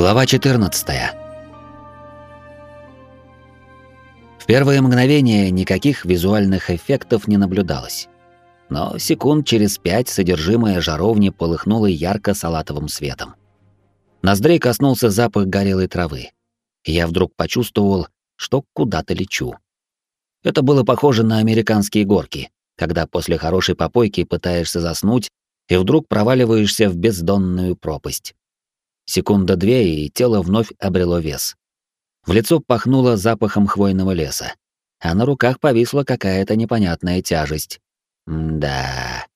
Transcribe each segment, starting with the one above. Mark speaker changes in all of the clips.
Speaker 1: Глава 14. В первое мгновение никаких визуальных эффектов не наблюдалось. Но секунд через пять содержимое жаровни полыхнуло ярко-салатовым светом. Ноздрей коснулся запах горелой травы. Я вдруг почувствовал, что куда-то лечу. Это было похоже на американские горки, когда после хорошей попойки пытаешься заснуть и вдруг проваливаешься в бездонную пропасть. Секунда-две, и тело вновь обрело вес. В лицо пахнуло запахом хвойного леса, а на руках повисла какая-то непонятная тяжесть. да.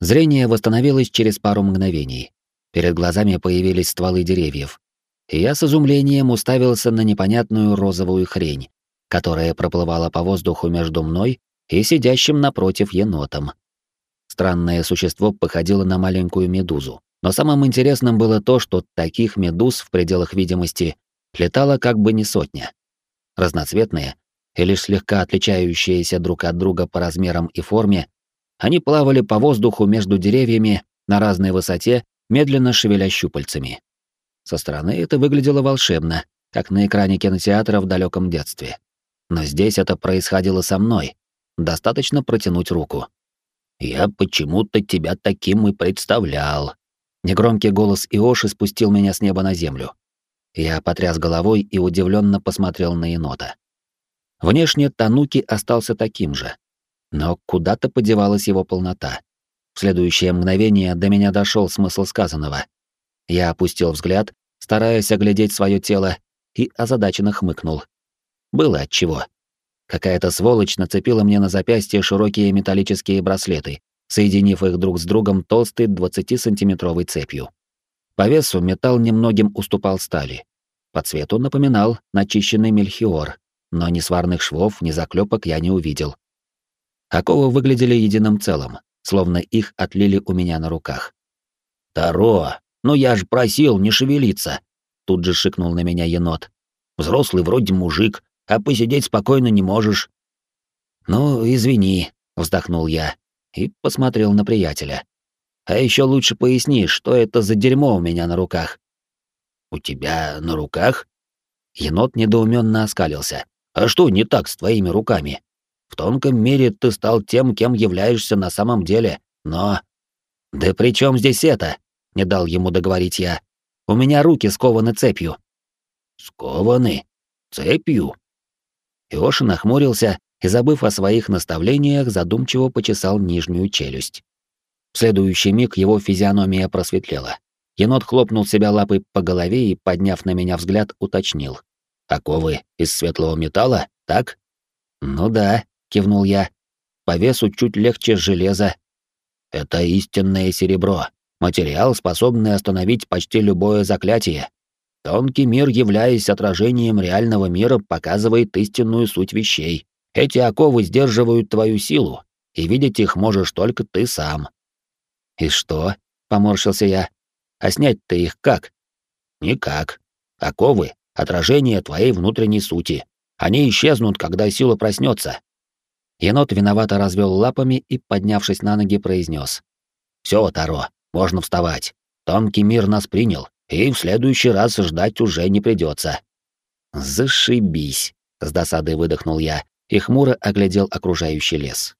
Speaker 1: Зрение восстановилось через пару мгновений. Перед глазами появились стволы деревьев. И я с изумлением уставился на непонятную розовую хрень, которая проплывала по воздуху между мной и сидящим напротив енотом. Странное существо походило на маленькую медузу. Но самым интересным было то, что таких медуз в пределах видимости летало как бы не сотня. Разноцветные и лишь слегка отличающиеся друг от друга по размерам и форме, они плавали по воздуху между деревьями на разной высоте, медленно шевеля щупальцами. Со стороны это выглядело волшебно, как на экране кинотеатра в далеком детстве. Но здесь это происходило со мной. Достаточно протянуть руку. «Я почему-то тебя таким и представлял», Негромкий голос Иоши спустил меня с неба на землю. Я потряс головой и удивленно посмотрел на енота. Внешне Тануки остался таким же, но куда-то подевалась его полнота. В следующее мгновение до меня дошел смысл сказанного. Я опустил взгляд, стараясь оглядеть свое тело, и озадаченно хмыкнул. Было отчего. Какая-то сволочь нацепила мне на запястье широкие металлические браслеты, соединив их друг с другом толстой 20-сантиметровой цепью. По весу металл немногим уступал стали. По цвету напоминал начищенный мельхиор, но ни сварных швов, ни заклепок я не увидел. Оковы выглядели единым целым, словно их отлили у меня на руках. «Таро, ну я ж просил не шевелиться!» Тут же шикнул на меня енот. «Взрослый вроде мужик, а посидеть спокойно не можешь». «Ну, извини», — вздохнул я, и посмотрел на приятеля. А еще лучше поясни, что это за дерьмо у меня на руках. У тебя на руках? Енот недоуменно оскалился. А что не так с твоими руками? В тонком мире ты стал тем, кем являешься на самом деле, но... Да при чем здесь это? Не дал ему договорить я. У меня руки скованы цепью. Скованы? Цепью? Иоша нахмурился и, забыв о своих наставлениях, задумчиво почесал нижнюю челюсть. В следующий миг его физиономия просветлела. Енот хлопнул себя лапой по голове и, подняв на меня взгляд, уточнил. «Оковы из светлого металла, так?» «Ну да», — кивнул я. «По весу чуть легче железа». «Это истинное серебро, материал, способный остановить почти любое заклятие. Тонкий мир, являясь отражением реального мира, показывает истинную суть вещей. Эти оковы сдерживают твою силу, и видеть их можешь только ты сам. И что? поморщился я. А снять-то их как? Никак. Оковы — отражение твоей внутренней сути. Они исчезнут, когда сила проснется. Енот виновато развел лапами и, поднявшись на ноги, произнес: Все, Таро, можно вставать. Тонкий мир нас принял, и в следующий раз ждать уже не придется. Зашибись, с досадой выдохнул я и хмуро оглядел окружающий лес.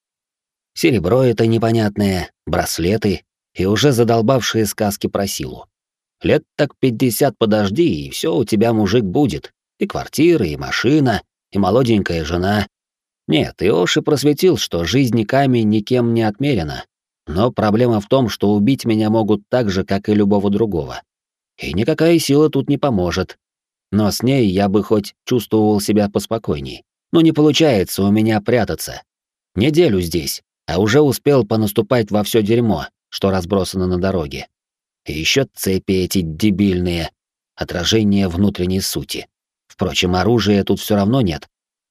Speaker 1: Серебро это непонятное, браслеты и уже задолбавшие сказки про силу. Лет так пятьдесят подожди, и все у тебя, мужик, будет. И квартира, и машина, и молоденькая жена. Нет, Иоши просветил, что жизнь камень никем не отмерена. Но проблема в том, что убить меня могут так же, как и любого другого. И никакая сила тут не поможет. Но с ней я бы хоть чувствовал себя поспокойней. Но не получается у меня прятаться. Неделю здесь, а уже успел понаступать во все дерьмо, что разбросано на дороге. И еще цепи эти дебильные, отражение внутренней сути. Впрочем, оружия тут все равно нет.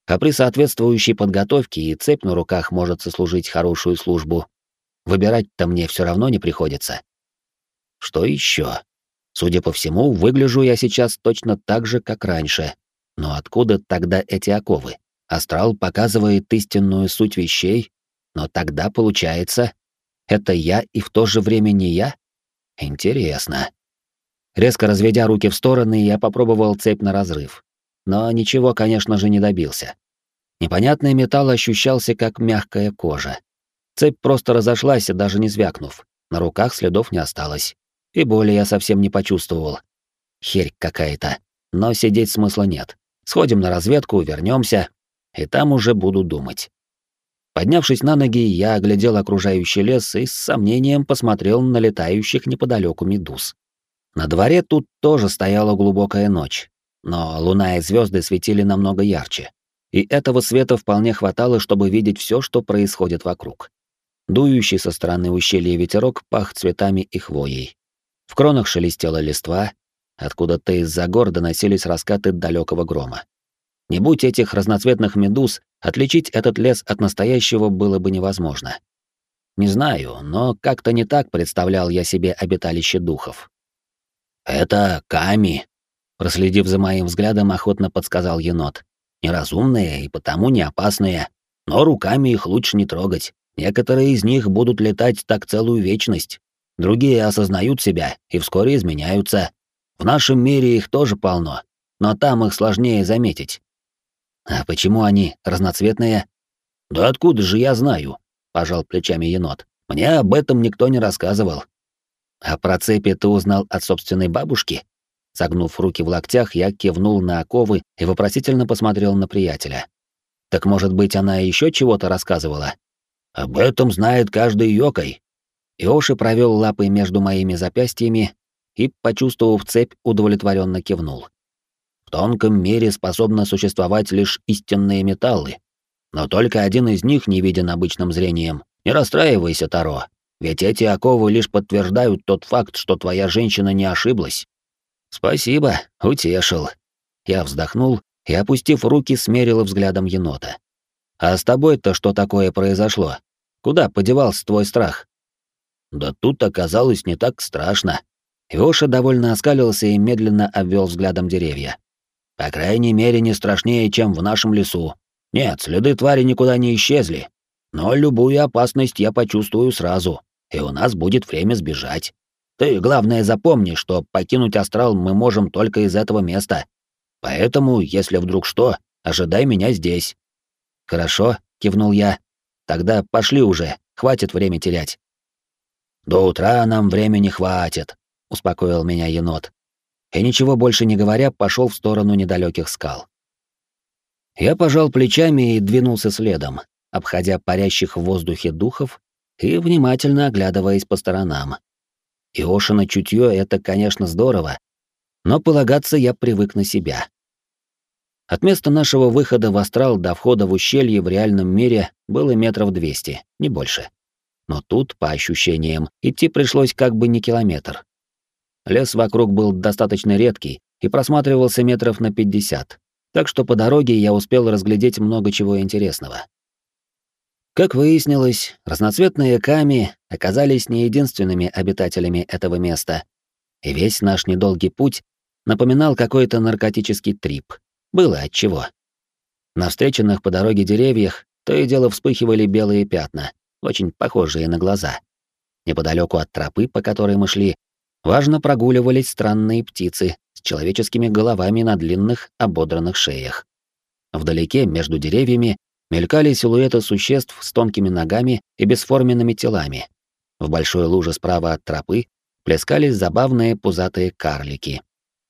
Speaker 1: А при соответствующей подготовке и цепь на руках может сослужить хорошую службу. Выбирать-то мне все равно не приходится. Что еще? Судя по всему, выгляжу я сейчас точно так же, как раньше. Но откуда тогда эти оковы? Астрал показывает истинную суть вещей, но тогда получается, это я и в то же время не я? Интересно. Резко разведя руки в стороны, я попробовал цепь на разрыв. Но ничего, конечно же, не добился. Непонятный металл ощущался как мягкая кожа. Цепь просто разошлась, даже не звякнув. На руках следов не осталось. И боли я совсем не почувствовал. Херь какая-то. Но сидеть смысла нет. Сходим на разведку, вернемся, и там уже буду думать. Поднявшись на ноги, я оглядел окружающий лес и с сомнением посмотрел на летающих неподалеку медуз. На дворе тут тоже стояла глубокая ночь, но луна и звезды светили намного ярче, и этого света вполне хватало, чтобы видеть все, что происходит вокруг. Дующий со стороны ущелья ветерок пах цветами и хвоей. В кронах шелестела листва, откуда-то из-за гор доносились раскаты далекого грома. Не будь этих разноцветных медуз, отличить этот лес от настоящего было бы невозможно. Не знаю, но как-то не так представлял я себе обиталище духов. «Это Ками», — проследив за моим взглядом, охотно подсказал енот. «Неразумные и потому не опасные, но руками их лучше не трогать. Некоторые из них будут летать так целую вечность. Другие осознают себя и вскоре изменяются. В нашем мире их тоже полно, но там их сложнее заметить. А почему они разноцветные? Да откуда же я знаю? пожал плечами енот. Мне об этом никто не рассказывал. А про цепи ты узнал от собственной бабушки? Согнув руки в локтях, я кивнул на оковы и вопросительно посмотрел на приятеля. Так может быть, она еще чего-то рассказывала? Об этом знает каждый йокой. Иоши провел лапой между моими запястьями и, почувствовав цепь, удовлетворенно кивнул. В тонком мире способны существовать лишь истинные металлы. Но только один из них не виден обычным зрением. Не расстраивайся, Таро, ведь эти оковы лишь подтверждают тот факт, что твоя женщина не ошиблась. Спасибо, утешил. Я вздохнул и, опустив руки, смерил взглядом енота. А с тобой-то что такое произошло? Куда подевался твой страх? Да тут оказалось не так страшно. Вёша довольно оскалился и медленно обвел взглядом деревья. По крайней мере, не страшнее, чем в нашем лесу. Нет, следы твари никуда не исчезли. Но любую опасность я почувствую сразу, и у нас будет время сбежать. Ты, главное, запомни, что покинуть астрал мы можем только из этого места. Поэтому, если вдруг что, ожидай меня здесь. Хорошо, кивнул я. Тогда пошли уже, хватит время терять. До утра нам времени хватит, успокоил меня енот и, ничего больше не говоря, пошел в сторону недалеких скал. Я пожал плечами и двинулся следом, обходя парящих в воздухе духов и внимательно оглядываясь по сторонам. Иошина чутье — это, конечно, здорово, но полагаться я привык на себя. От места нашего выхода в астрал до входа в ущелье в реальном мире было метров двести, не больше. Но тут, по ощущениям, идти пришлось как бы не километр. Лес вокруг был достаточно редкий и просматривался метров на 50, так что по дороге я успел разглядеть много чего интересного. Как выяснилось, разноцветные ками оказались не единственными обитателями этого места, и весь наш недолгий путь напоминал какой-то наркотический трип. Было отчего. На встреченных по дороге деревьях то и дело вспыхивали белые пятна, очень похожие на глаза. Неподалеку от тропы, по которой мы шли, важно прогуливались странные птицы с человеческими головами на длинных ободранных шеях. Вдалеке, между деревьями, мелькали силуэты существ с тонкими ногами и бесформенными телами. В большой луже справа от тропы плескались забавные пузатые карлики.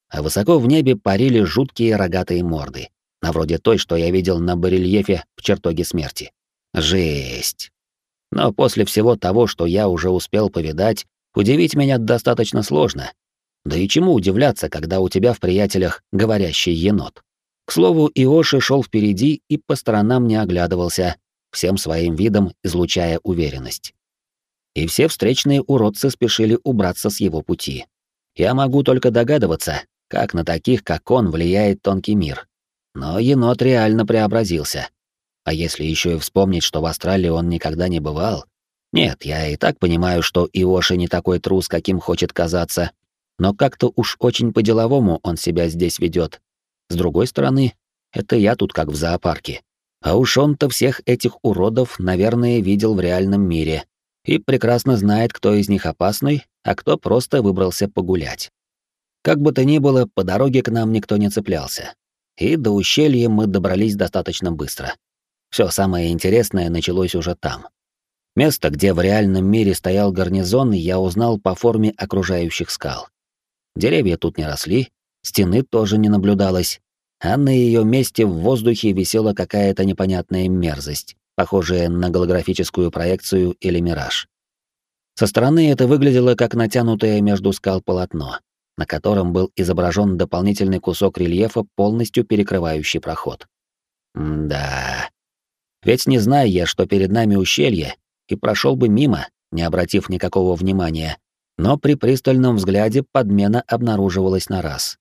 Speaker 1: А высоко в небе парили жуткие рогатые морды, на вроде той, что я видел на барельефе в чертоге смерти. Жесть. Но после всего того, что я уже успел повидать, Удивить меня достаточно сложно. Да и чему удивляться, когда у тебя в приятелях говорящий енот? К слову, Иоши шел впереди и по сторонам не оглядывался, всем своим видом излучая уверенность. И все встречные уродцы спешили убраться с его пути. Я могу только догадываться, как на таких, как он, влияет тонкий мир. Но енот реально преобразился. А если еще и вспомнить, что в Австралии он никогда не бывал, нет, я и так понимаю, что Иоши не такой трус, каким хочет казаться, но как-то уж очень по-деловому он себя здесь ведет. С другой стороны, это я тут как в зоопарке. А уж он-то всех этих уродов, наверное, видел в реальном мире и прекрасно знает, кто из них опасный, а кто просто выбрался погулять. Как бы то ни было, по дороге к нам никто не цеплялся. И до ущелья мы добрались достаточно быстро. Все самое интересное началось уже там. Место, где в реальном мире стоял гарнизон, я узнал по форме окружающих скал. Деревья тут не росли, стены тоже не наблюдалось, а на ее месте в воздухе висела какая-то непонятная мерзость, похожая на голографическую проекцию или мираж. Со стороны это выглядело как натянутое между скал полотно, на котором был изображен дополнительный кусок рельефа, полностью перекрывающий проход. М да. Ведь не зная я, что перед нами ущелье, и прошел бы мимо, не обратив никакого внимания, но при пристальном взгляде подмена обнаруживалась на раз.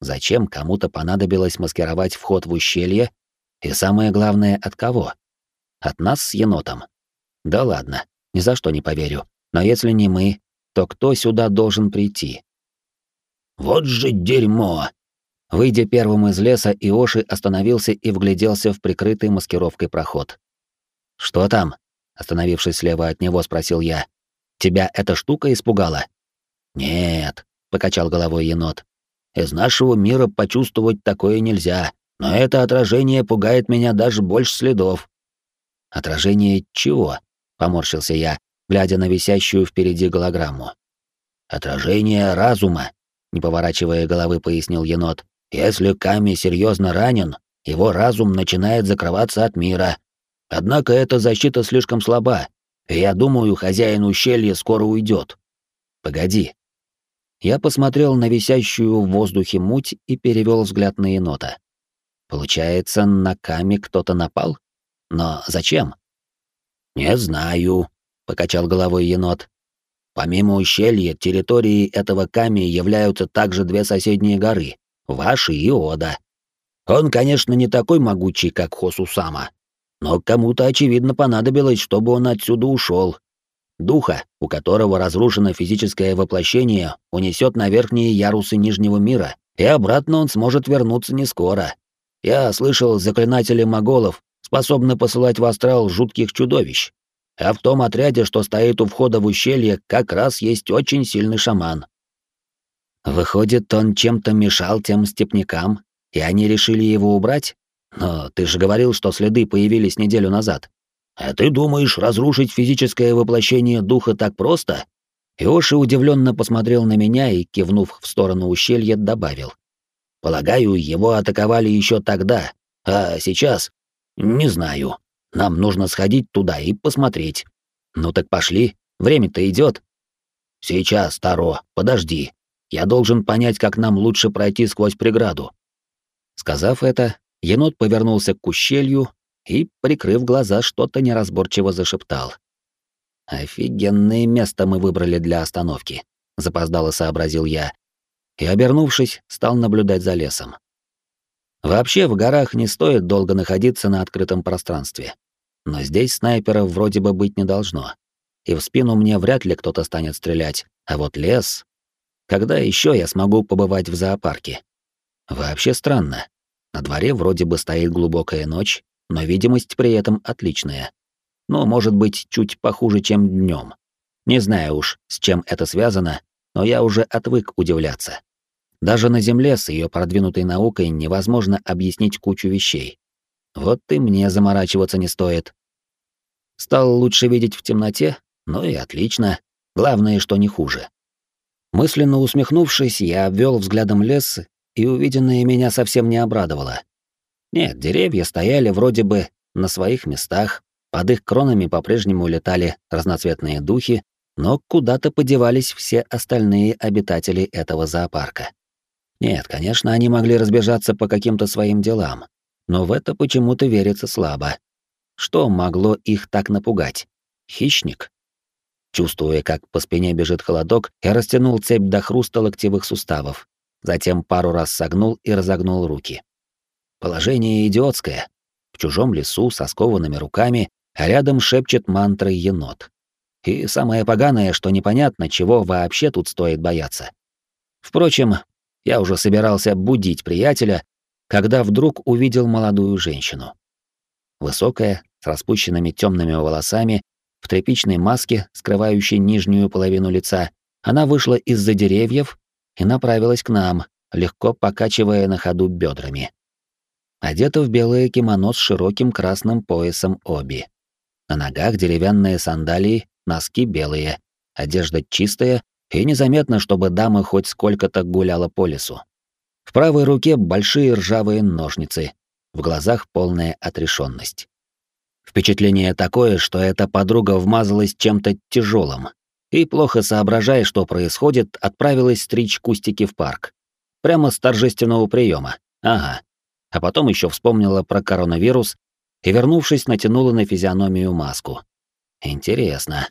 Speaker 1: Зачем кому-то понадобилось маскировать вход в ущелье? И самое главное, от кого? От нас с енотом. Да ладно, ни за что не поверю. Но если не мы, то кто сюда должен прийти? Вот же дерьмо! Выйдя первым из леса, Иоши остановился и вгляделся в прикрытый маскировкой проход. «Что там?» — остановившись слева от него, спросил я. «Тебя эта штука испугала?» «Нет», — покачал головой енот. Из нашего мира почувствовать такое нельзя, но это отражение пугает меня даже больше следов. Отражение чего? Поморщился я, глядя на висящую впереди голограмму. Отражение разума, не поворачивая головы, пояснил енот. Если Ками серьезно ранен, его разум начинает закрываться от мира. Однако эта защита слишком слаба, и я думаю, хозяин ущелья скоро уйдет. Погоди, я посмотрел на висящую в воздухе муть и перевел взгляд на енота. Получается, на Ками кто-то напал? Но зачем? Не знаю, покачал головой енот. Помимо ущелья, территорией этого Ками являются также две соседние горы, Ваши и Ода. Он, конечно, не такой могучий, как Хосусама, но кому-то, очевидно, понадобилось, чтобы он отсюда ушел, Духа, у которого разрушено физическое воплощение, унесет на верхние ярусы Нижнего мира, и обратно он сможет вернуться не скоро. Я слышал, заклинатели моголов способны посылать в астрал жутких чудовищ. А в том отряде, что стоит у входа в ущелье, как раз есть очень сильный шаман. Выходит, он чем-то мешал тем степнякам, и они решили его убрать? Но ты же говорил, что следы появились неделю назад. «А ты думаешь, разрушить физическое воплощение духа так просто?» Иоши удивленно посмотрел на меня и, кивнув в сторону ущелья, добавил. «Полагаю, его атаковали еще тогда, а сейчас? Не знаю. Нам нужно сходить туда и посмотреть. Ну так пошли, время-то идет. Сейчас, Таро, подожди. Я должен понять, как нам лучше пройти сквозь преграду». Сказав это, енот повернулся к ущелью и, прикрыв глаза, что-то неразборчиво зашептал. «Офигенное место мы выбрали для остановки», — запоздало сообразил я, и, обернувшись, стал наблюдать за лесом. Вообще в горах не стоит долго находиться на открытом пространстве. Но здесь снайперов вроде бы быть не должно. И в спину мне вряд ли кто-то станет стрелять, а вот лес... Когда еще я смогу побывать в зоопарке? Вообще странно. На дворе вроде бы стоит глубокая ночь, но видимость при этом отличная. Ну, может быть, чуть похуже, чем днем. Не знаю уж, с чем это связано, но я уже отвык удивляться. Даже на Земле с ее продвинутой наукой невозможно объяснить кучу вещей. Вот и мне заморачиваться не стоит. Стал лучше видеть в темноте? Ну и отлично. Главное, что не хуже. Мысленно усмехнувшись, я обвел взглядом лес, и увиденное меня совсем не обрадовало. Нет, деревья стояли вроде бы на своих местах, под их кронами по-прежнему летали разноцветные духи, но куда-то подевались все остальные обитатели этого зоопарка. Нет, конечно, они могли разбежаться по каким-то своим делам, но в это почему-то верится слабо. Что могло их так напугать? Хищник? Чувствуя, как по спине бежит холодок, я растянул цепь до хруста локтевых суставов, затем пару раз согнул и разогнул руки. Положение идиотское. В чужом лесу со скованными руками, а рядом шепчет мантры енот. И самое поганое, что непонятно, чего вообще тут стоит бояться. Впрочем, я уже собирался будить приятеля, когда вдруг увидел молодую женщину. Высокая, с распущенными темными волосами, в тряпичной маске, скрывающей нижнюю половину лица, она вышла из-за деревьев и направилась к нам, легко покачивая на ходу бедрами. Одета в белое кимоно с широким красным поясом оби. На ногах деревянные сандалии, носки белые, одежда чистая и незаметно, чтобы дама хоть сколько-то гуляла по лесу. В правой руке большие ржавые ножницы, в глазах полная отрешенность. Впечатление такое, что эта подруга вмазалась чем-то тяжелым и, плохо соображая, что происходит, отправилась стричь кустики в парк. Прямо с торжественного приема. Ага. А потом еще вспомнила про коронавирус и, вернувшись, натянула на физиономию маску. Интересно,